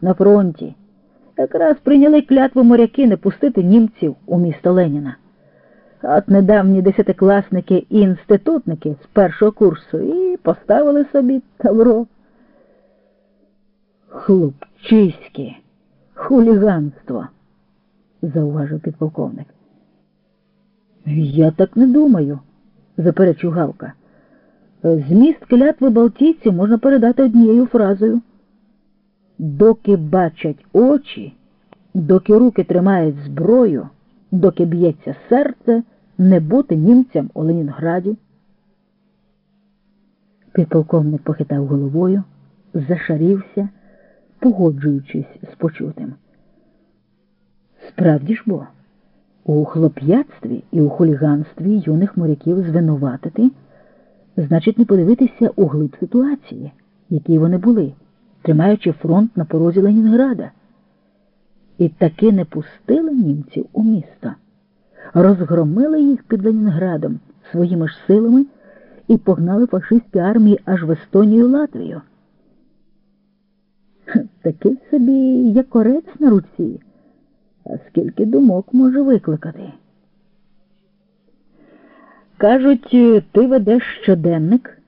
на фронті. Якраз прийняли клятву моряки не пустити німців у місто Леніна. От недавні десятикласники і інститутники з першого курсу і поставили собі тавро. Хлопчиське, хуліганство, зауважив підполковник. Я так не думаю, заперечив Галка. Зміст клятви Балтійців можна передати однією фразою. Доки бачать очі, доки руки тримають зброю, доки б'ється серце, не бути німцям у Ленінграді. Підполковник похитав головою, зашарівся, погоджуючись з почутим. Справді ж бо, у хлоп'ятстві і у хуліганстві юних моряків звинуватити, значить, не подивитися у глиб ситуації, які вони були, тримаючи фронт на порозі Ленінграда. І таки не пустили німців у місто, розгромили їх під Ленінградом своїми ж силами і погнали фашистські армії аж в Естонію Латвію. Такий собі якорець на руці, а скільки думок може викликати. Кажуть, ти ведеш щоденник,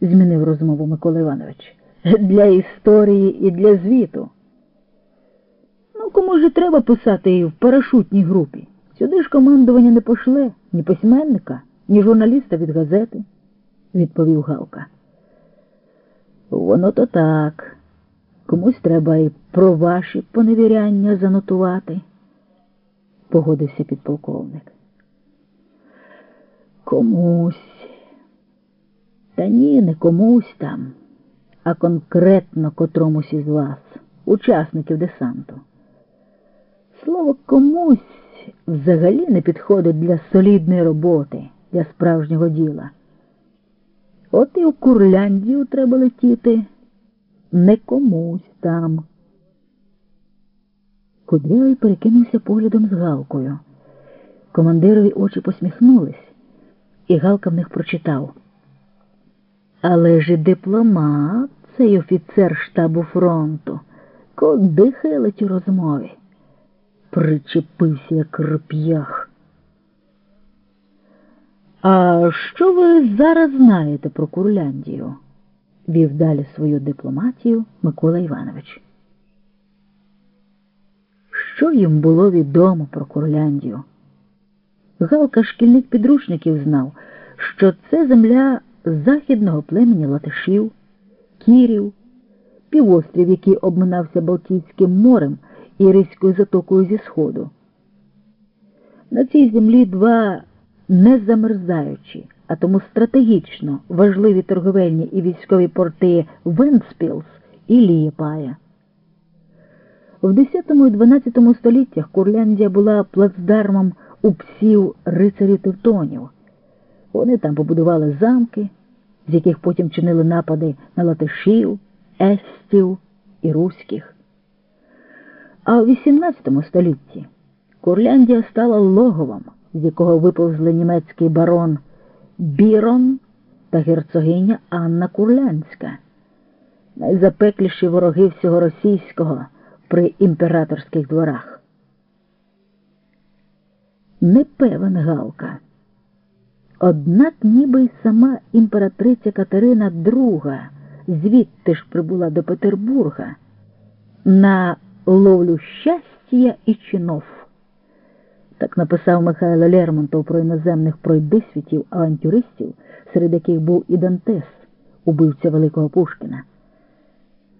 змінив розмову Микола Іванович, для історії і для звіту. Ну, кому ж треба писати і в парашутній групі? Сюди ж командування не пошле ні письменника, ні журналіста від газети, відповів Галка. Воно то так. Комусь треба і про ваші поневіряння занотувати, погодився підполковник. Комусь. Та ні, не комусь там, а конкретно котромусь із вас, учасників десанту. Слово комусь взагалі не підходить для солідної роботи, для справжнього діла. От і в Курляндію треба летіти не комусь там. Кудрявий перекинувся поглядом з Галкою. Командирові очі посміхнулись, і Галка в них прочитав. Але ж і дипломат, цей офіцер штабу фронту, куди хилить у розмові. Причепився, як реп'ях. А що ви зараз знаєте про Курляндію? вів далі свою дипломатію Микола Іванович. Що їм було відомо про Курляндію? Галка шкільних підручників знав, що це земля західного племені латишів, кірів, півострів, який обминався Балтійським морем і Ризькою затокою зі сходу. На цій землі два незамерзаючі, а тому стратегічно важливі торговельні і військові порти Венспілс і Лієпая. В X і XII століттях Курляндія була плацдармом у псів рицарів Тевтонів. Вони там побудували замки, з яких потім чинили напади на латишів, естів і руських. А в XVIII столітті Курляндія стала логовом, з якого виповзли німецький барон Бірон та герцогиня Анна Курлянська, найзапекліші вороги всього російського при імператорських дворах. Не певен Галка. Однак ніби й сама імператриця Катерина II звідти ж прибула до Петербурга на ловлю щастя і чинов. Так написав Михайло Лермонтов про іноземних пройдисвітів авантюристів, серед яких був і Дантес, убивця Великого Пушкіна.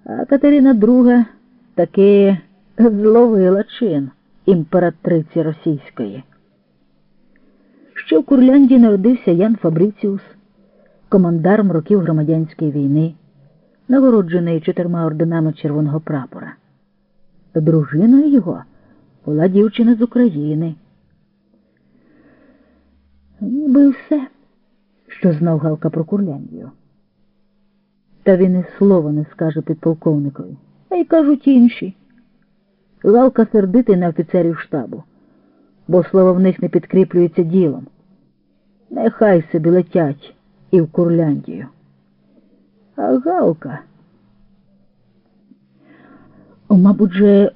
А Катерина II таки зловила чин імператриці російської. Ще в Курляндії народився Ян Фабриціус, командарм років громадянської війни, нагороджений чотирма орденами червоного прапора. Дружиною його була дівчина з України. Ніби все, що знав Галка про Курляндію. Та він і слова не скаже підполковникові, а й кажуть інші. Галка сердитий на офіцерів штабу, бо слово в них не підкріплюється ділом. Нехай собі летять і в Курляндію. А Галка. Мабуть, же